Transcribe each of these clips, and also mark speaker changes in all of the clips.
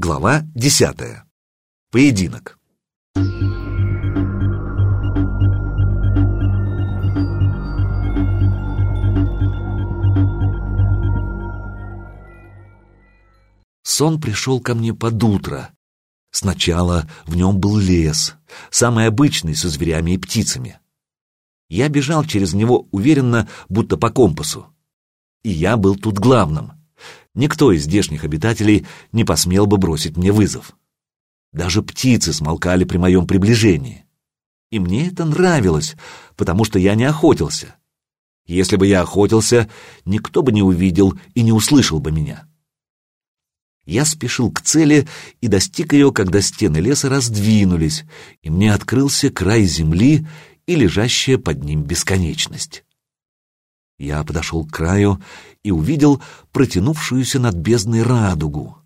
Speaker 1: Глава десятая. Поединок. Сон пришел ко мне под утро. Сначала в нем был лес, самый обычный, со зверями и птицами. Я бежал через него уверенно, будто по компасу. И я был тут главным. Никто из здешних обитателей не посмел бы бросить мне вызов. Даже птицы смолкали при моем приближении. И мне это нравилось, потому что я не охотился. Если бы я охотился, никто бы не увидел и не услышал бы меня. Я спешил к цели и достиг ее, когда стены леса раздвинулись, и мне открылся край земли и лежащая под ним бесконечность. Я подошел к краю и увидел протянувшуюся над бездной радугу.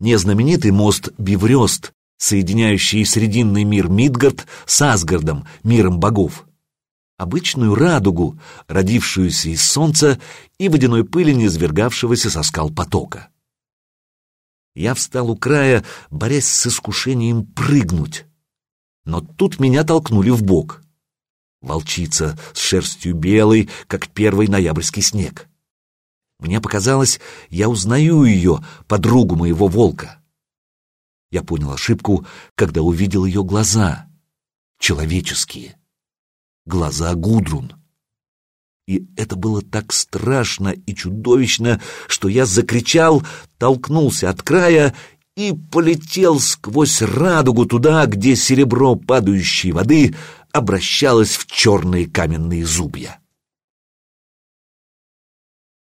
Speaker 1: Не знаменитый мост Биврёст, соединяющий срединный мир Мидгард с Асгардом, миром богов. Обычную радугу, родившуюся из солнца и водяной пыли, низвергавшегося со скал потока. Я встал у края, борясь с искушением прыгнуть. Но тут меня толкнули в бок. Волчица с шерстью белой, как первый ноябрьский снег. Мне показалось, я узнаю ее, подругу моего волка. Я понял ошибку, когда увидел ее глаза. Человеческие. Глаза Гудрун. И это было так страшно и чудовищно, что я закричал, толкнулся от края и полетел сквозь радугу туда, где серебро падающей воды обращалось в черные каменные зубья.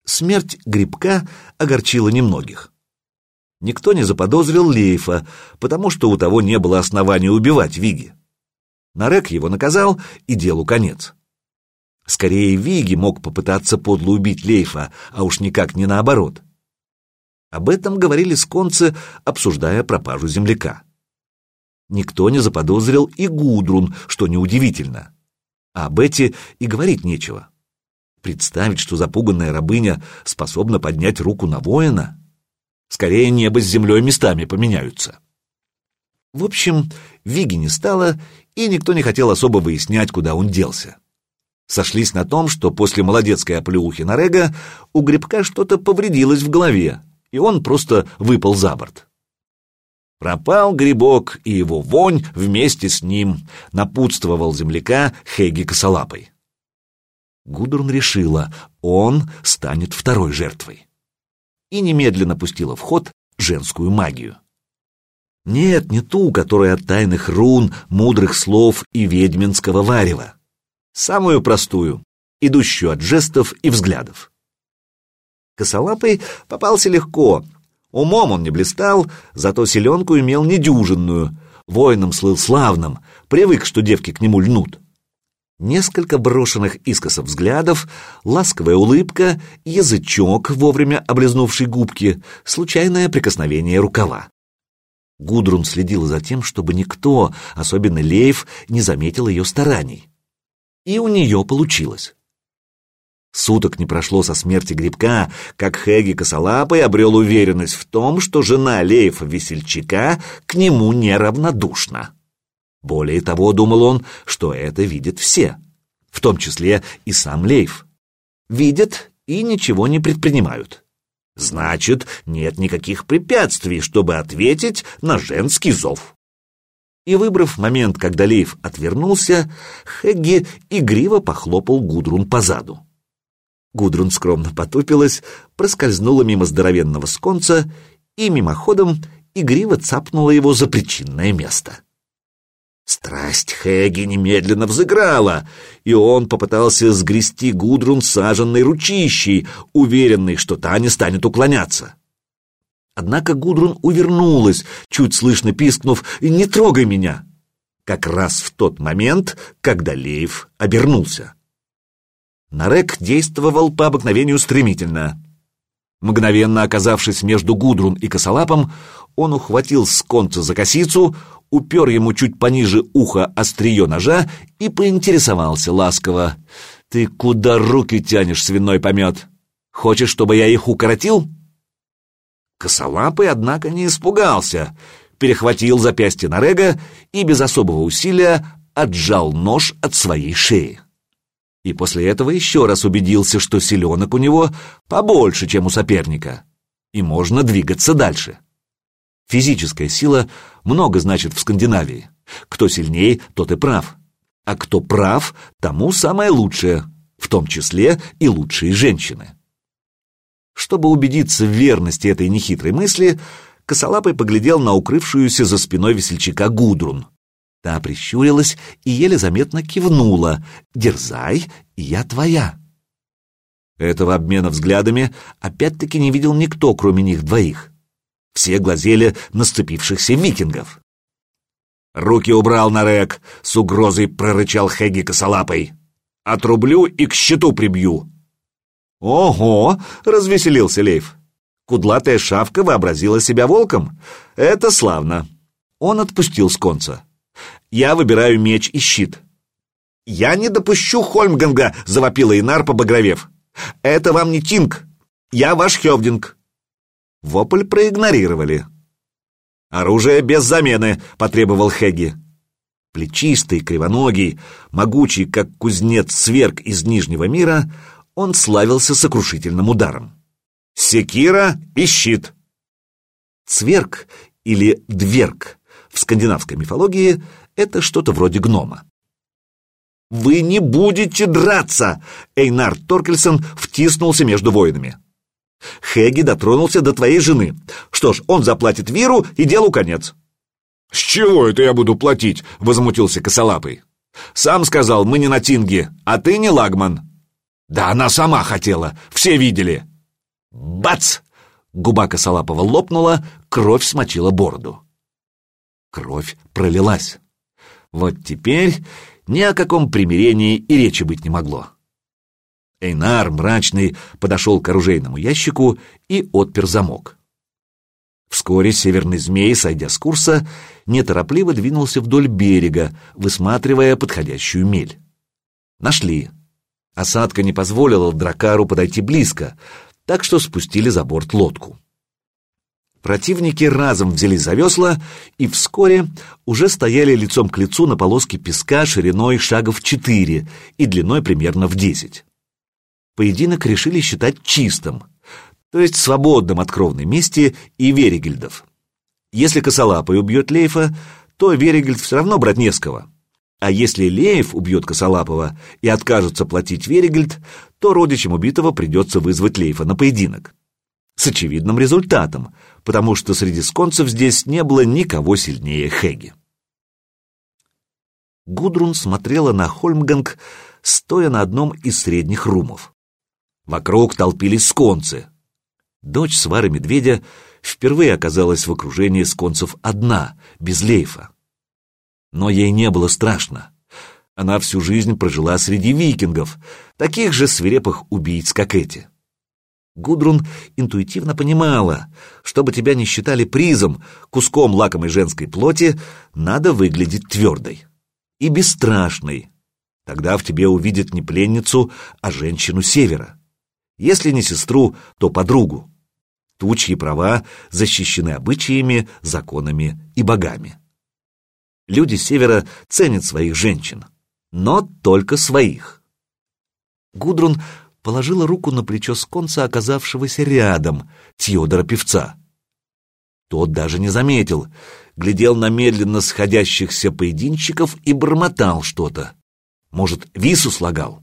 Speaker 1: Смерть грибка огорчила немногих. Никто не заподозрил Лейфа, потому что у того не было основания убивать Виги. Нарек его наказал, и делу конец. Скорее, Виги мог попытаться подло убить Лейфа, а уж никак не наоборот. Об этом говорили сконцы, обсуждая пропажу земляка. Никто не заподозрил и Гудрун, что неудивительно. А об эти и говорить нечего. Представить, что запуганная рабыня способна поднять руку на воина? Скорее, небо с землей местами поменяются. В общем, Виги не стало, и никто не хотел особо выяснять, куда он делся. Сошлись на том, что после молодецкой оплеухи на Рега у грибка что-то повредилось в голове, и он просто выпал за борт. Пропал грибок, и его вонь вместе с ним напутствовал земляка Хеги Косолапой. Гудрун решила, он станет второй жертвой. И немедленно пустила в ход женскую магию. Нет, не ту, которая от тайных рун, мудрых слов и ведьминского варева самую простую, идущую от жестов и взглядов. Косолапый попался легко, умом он не блистал, зато селенку имел недюжинную, воином слыл славным, привык, что девки к нему льнут. Несколько брошенных искоса взглядов, ласковая улыбка, язычок, вовремя облизнувший губки, случайное прикосновение рукава. Гудрун следила за тем, чтобы никто, особенно Лейв, не заметил ее стараний. И у нее получилось. Суток не прошло со смерти грибка, как Хэги Косолапый обрел уверенность в том, что жена Лейфа Весельчака к нему неравнодушна. Более того, думал он, что это видят все, в том числе и сам Лейф. Видят и ничего не предпринимают. Значит, нет никаких препятствий, чтобы ответить на женский зов и, выбрав момент, когда Лейф отвернулся, Хегги игриво похлопал Гудрун по заду. Гудрун скромно потупилась, проскользнула мимо здоровенного сконца и мимоходом игриво цапнула его за причинное место. Страсть Хэгги немедленно взыграла, и он попытался сгрести Гудрун саженной ручищей, уверенный, что та не станет уклоняться. Однако Гудрун увернулась, чуть слышно пискнув «Не трогай меня!» Как раз в тот момент, когда Леев обернулся. Нарек действовал по обыкновению стремительно. Мгновенно оказавшись между Гудрун и Косолапом, он ухватил сконца за косицу, упер ему чуть пониже уха острие ножа и поинтересовался ласково. «Ты куда руки тянешь, свиной помет? Хочешь, чтобы я их укоротил?» Косолапый, однако, не испугался, перехватил запястье Нарега и без особого усилия отжал нож от своей шеи. И после этого еще раз убедился, что селенок у него побольше, чем у соперника, и можно двигаться дальше. Физическая сила много значит в Скандинавии. Кто сильнее, тот и прав. А кто прав, тому самое лучшее, в том числе и лучшие женщины. Чтобы убедиться в верности этой нехитрой мысли, Косолапый поглядел на укрывшуюся за спиной весельчака Гудрун. Та прищурилась и еле заметно кивнула. «Дерзай, я твоя». Этого обмена взглядами опять-таки не видел никто, кроме них двоих. Все глазели наступившихся викингов. «Руки убрал Нарек!» — с угрозой прорычал Хеги косолапой. «Отрублю и к щиту прибью!» «Ого!» — развеселился Лейф. Кудлатая шавка вообразила себя волком. «Это славно!» Он отпустил с конца. «Я выбираю меч и щит». «Я не допущу Хольмганга!» — завопила Инар, побагровев. «Это вам не Тинг! Я ваш Хевдинг!» Вопль проигнорировали. «Оружие без замены!» — потребовал Хеги. Плечистый, кривоногий, могучий, как кузнец сверг из Нижнего мира, он славился сокрушительным ударом. «Секира и щит!» Цверг или дверг в скандинавской мифологии это что-то вроде гнома. «Вы не будете драться!» Эйнар Торкельсон втиснулся между воинами. Хеги дотронулся до твоей жены. Что ж, он заплатит Виру, и делу конец. «С чего это я буду платить?» — возмутился Косолапый. «Сам сказал, мы не на Тинге, а ты не Лагман». «Да она сама хотела, все видели». «Бац!» — губа Косолапова лопнула, кровь смочила бороду. Кровь пролилась. Вот теперь ни о каком примирении и речи быть не могло. Эйнар, мрачный, подошел к оружейному ящику и отпер замок. Вскоре северный змей, сойдя с курса, неторопливо двинулся вдоль берега, высматривая подходящую мель. Нашли. Осадка не позволила дракару подойти близко, так что спустили за борт лодку. Противники разом взялись за весла и вскоре уже стояли лицом к лицу на полоске песка шириной шагов четыре и длиной примерно в десять поединок решили считать чистым, то есть свободным от кровной мести и Веригельдов. Если Косолапый убьет Лейфа, то Веригельд все равно брать не с кого. А если Леев убьет Косолапова и откажется платить Веригельд, то родичам убитого придется вызвать Лейфа на поединок. С очевидным результатом, потому что среди сконцев здесь не было никого сильнее Хеги. Гудрун смотрела на Хольмганг, стоя на одном из средних румов. Вокруг толпились сконцы. Дочь свары медведя впервые оказалась в окружении сконцев одна, без лейфа. Но ей не было страшно. Она всю жизнь прожила среди викингов, таких же свирепых убийц, как эти. Гудрун интуитивно понимала, чтобы тебя не считали призом, куском лакомой женской плоти, надо выглядеть твердой и бесстрашной. Тогда в тебе увидят не пленницу, а женщину севера. Если не сестру, то подругу. Тучьи права защищены обычаями, законами и богами. Люди Севера ценят своих женщин, но только своих. Гудрун положила руку на плечо сконца, оказавшегося рядом, Тьодора Певца. Тот даже не заметил, глядел на медленно сходящихся поединщиков и бормотал что-то. Может, вису слагал?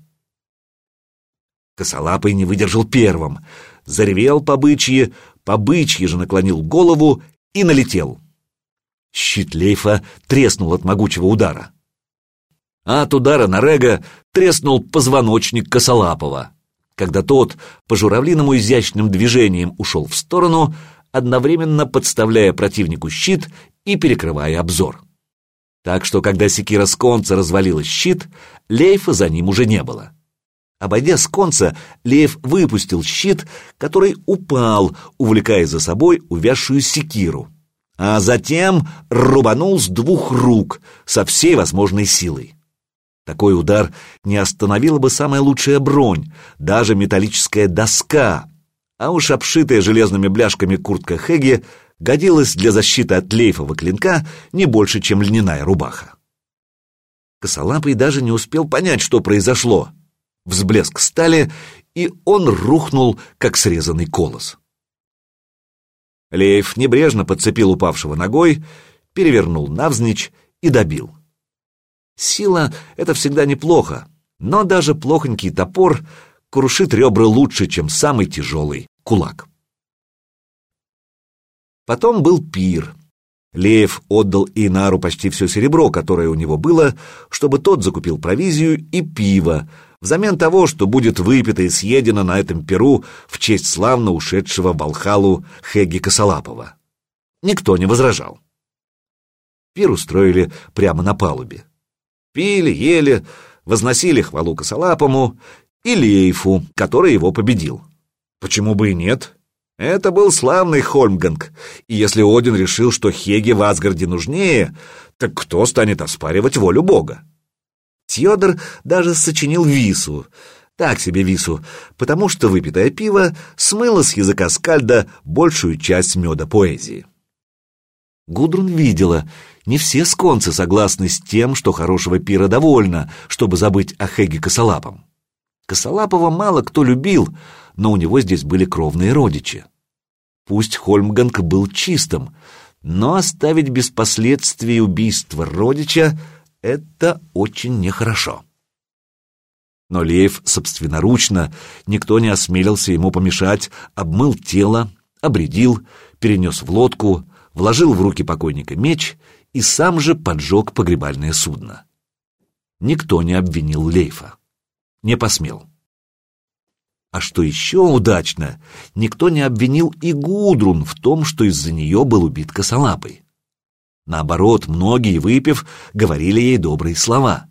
Speaker 1: Косолапый не выдержал первым, заревел по бычьи, по бычьи же наклонил голову и налетел. Щит Лейфа треснул от могучего удара. А от удара на Рега треснул позвоночник Косолапова. Когда тот по журавлиному изящным движением ушел в сторону, одновременно подставляя противнику щит и перекрывая обзор. Так что, когда секира с конца развалилась щит, Лейфа за ним уже не было. Обойдя с конца, Лев выпустил щит, который упал, увлекая за собой увязшую секиру, а затем рубанул с двух рук со всей возможной силой. Такой удар не остановила бы самая лучшая бронь, даже металлическая доска, А уж обшитая железными бляшками куртка Хеги годилась для защиты от лейфового клинка не больше, чем льняная рубаха. Косолапый даже не успел понять, что произошло. Взблеск стали, и он рухнул, как срезанный колос. Лейф небрежно подцепил упавшего ногой, перевернул навзничь и добил. Сила — это всегда неплохо, но даже плохонький топор крушит ребра лучше, чем самый тяжелый кулак. Потом был пир. Леев отдал Инару почти все серебро, которое у него было, чтобы тот закупил провизию и пиво, взамен того, что будет выпито и съедено на этом перу в честь славно ушедшего Балхалу Хеги Косолапова. Никто не возражал. Пир устроили прямо на палубе. Пили, ели, возносили хвалу Косолапому и Лейфу, который его победил. Почему бы и нет? Это был славный Хольмганг, и если Один решил, что Хеге в Асгарде нужнее, так кто станет оспаривать волю Бога? Тьодор даже сочинил вису, так себе вису, потому что выпитое пиво смыло с языка скальда большую часть меда поэзии. Гудрун видела, не все сконцы согласны с тем, что хорошего пира довольно, чтобы забыть о Хеге Косолапом. Косолапова мало кто любил, но у него здесь были кровные родичи. Пусть Хольмганг был чистым, но оставить без последствий убийство родича — это очень нехорошо. Но Леев собственноручно, никто не осмелился ему помешать, обмыл тело, обредил, перенес в лодку, вложил в руки покойника меч и сам же поджег погребальное судно. Никто не обвинил Лейфа. Не посмел. А что еще удачно, никто не обвинил и Гудрун в том, что из-за нее был убит косолапый. Наоборот, многие, выпив, говорили ей добрые слова.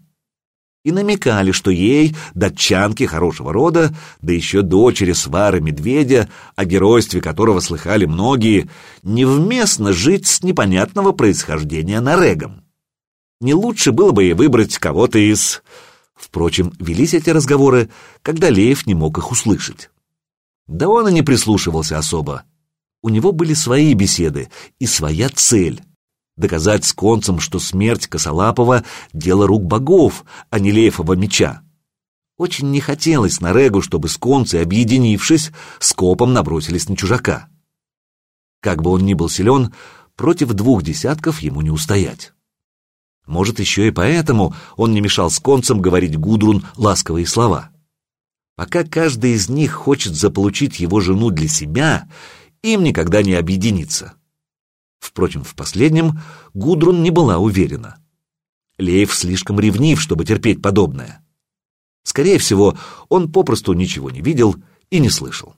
Speaker 1: И намекали, что ей, датчанке хорошего рода, да еще дочери свары медведя, о геройстве которого слыхали многие, невместно жить с непонятного происхождения нарегом. Не лучше было бы ей выбрать кого-то из Впрочем, велись эти разговоры, когда Леев не мог их услышать. Да он и не прислушивался особо. У него были свои беседы и своя цель — доказать с концем, что смерть Косолапова — дело рук богов, а не Леефова меча. Очень не хотелось на Регу, чтобы сконцы, объединившись, скопом набросились на чужака. Как бы он ни был силен, против двух десятков ему не устоять. Может, еще и поэтому он не мешал сконцам говорить Гудрун ласковые слова. Пока каждый из них хочет заполучить его жену для себя, им никогда не объединиться. Впрочем, в последнем Гудрун не была уверена. Леев слишком ревнив, чтобы терпеть подобное. Скорее всего, он попросту ничего не видел и не слышал.